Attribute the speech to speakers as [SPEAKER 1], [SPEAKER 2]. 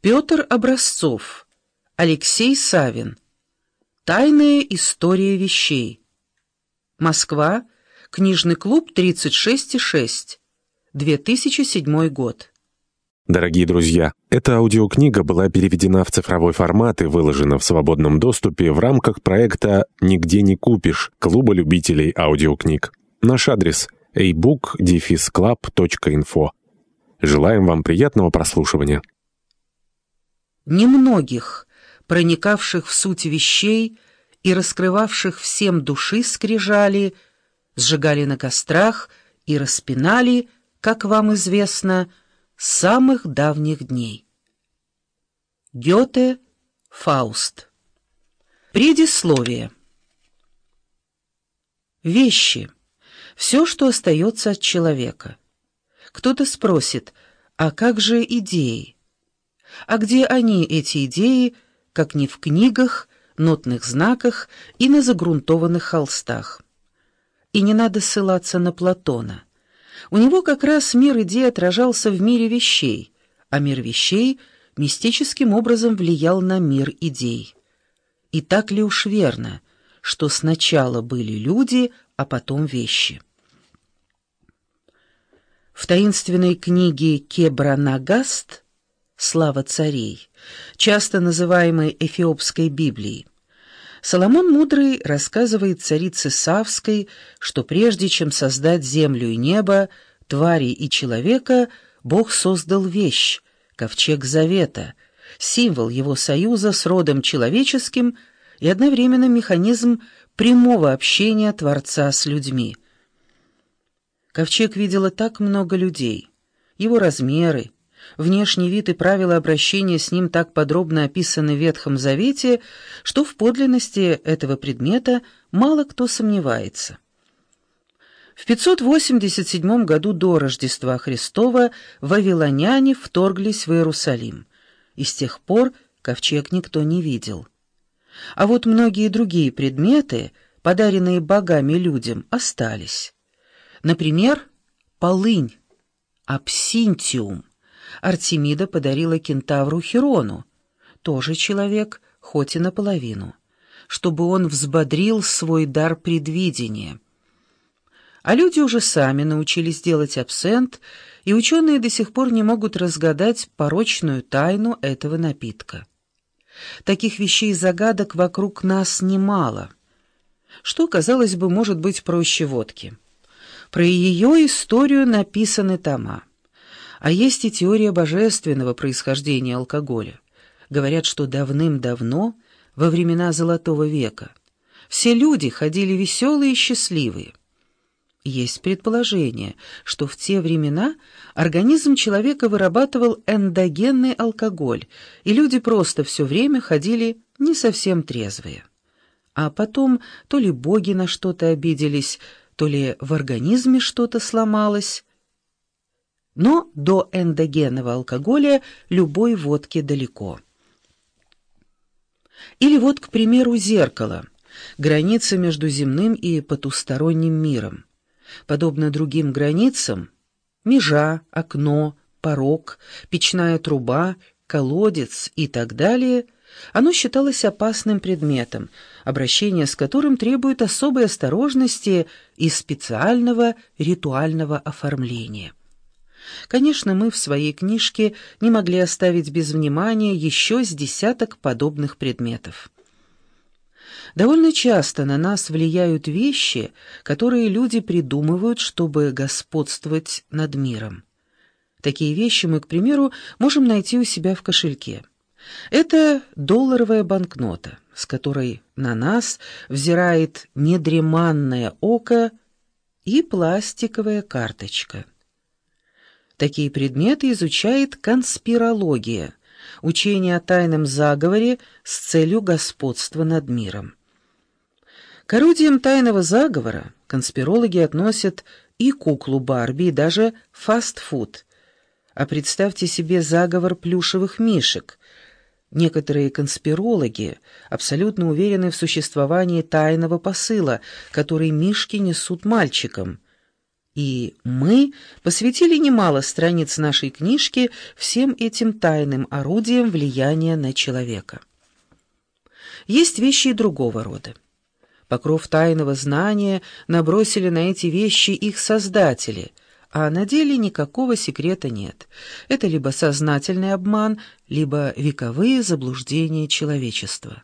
[SPEAKER 1] Петр Образцов, Алексей Савин. Тайная история вещей. Москва. Книжный клуб 36,6. 2007 год.
[SPEAKER 2] Дорогие друзья, эта аудиокнига была переведена в цифровой формат и выложена в свободном доступе в рамках проекта «Нигде не купишь» Клуба любителей аудиокниг. Наш адрес – ebook-club.info. Желаем вам приятного прослушивания
[SPEAKER 1] немногих, проникавших в суть вещей и раскрывавших всем души скрижали, сжигали на кострах и распинали, как вам известно, с самых давних дней. Гёте, Фауст. Предисловие. Вещи. Все, что остается от человека. Кто-то спросит, а как же идеи? А где они, эти идеи, как не в книгах, нотных знаках и на загрунтованных холстах? И не надо ссылаться на Платона. У него как раз мир идей отражался в мире вещей, а мир вещей мистическим образом влиял на мир идей. И так ли уж верно, что сначала были люди, а потом вещи? В таинственной книге Кебранагаст «Слава царей», часто называемой Эфиопской Библией. Соломон Мудрый рассказывает царице Савской, что прежде чем создать землю и небо, твари и человека, Бог создал вещь, ковчег завета, символ его союза с родом человеческим и одновременно механизм прямого общения Творца с людьми. Ковчег видела так много людей, его размеры, Внешний вид и правила обращения с ним так подробно описаны в Ветхом Завете, что в подлинности этого предмета мало кто сомневается. В 587 году до Рождества Христова вавилоняне вторглись в Иерусалим, и с тех пор ковчег никто не видел. А вот многие другие предметы, подаренные богами людям, остались. Например, полынь, абсинтиум. Артемида подарила кентавру Хирону, тоже человек, хоть и наполовину, чтобы он взбодрил свой дар предвидения. А люди уже сами научились делать абсент, и ученые до сих пор не могут разгадать порочную тайну этого напитка. Таких вещей загадок вокруг нас немало. Что, казалось бы, может быть проще водки? Про ее историю написаны тома. А есть и теория божественного происхождения алкоголя. Говорят, что давным-давно, во времена Золотого века, все люди ходили веселые и счастливые. Есть предположение, что в те времена организм человека вырабатывал эндогенный алкоголь, и люди просто все время ходили не совсем трезвые. А потом то ли боги на что-то обиделись, то ли в организме что-то сломалось, но до эндогенного алкоголя любой водки далеко. Или вот, к примеру, зеркало, граница между земным и потусторонним миром. Подобно другим границам, межа, окно, порог, печная труба, колодец и так далее, оно считалось опасным предметом, обращение с которым требует особой осторожности и специального ритуального оформления. Конечно, мы в своей книжке не могли оставить без внимания еще с десяток подобных предметов. Довольно часто на нас влияют вещи, которые люди придумывают, чтобы господствовать над миром. Такие вещи мы, к примеру, можем найти у себя в кошельке. Это долларовая банкнота, с которой на нас взирает недреманное око и пластиковая карточка. Такие предметы изучает конспирология, учение о тайном заговоре с целью господства над миром. К орудиям тайного заговора конспирологи относят и куклу Барби, и даже фастфуд. А представьте себе заговор плюшевых мишек. Некоторые конспирологи абсолютно уверены в существовании тайного посыла, который мишки несут мальчикам – И мы посвятили немало страниц нашей книжки всем этим тайным орудиям влияния на человека. Есть вещи и другого рода. Покров тайного знания набросили на эти вещи их создатели, а на деле никакого секрета нет. Это либо сознательный обман, либо вековые заблуждения человечества.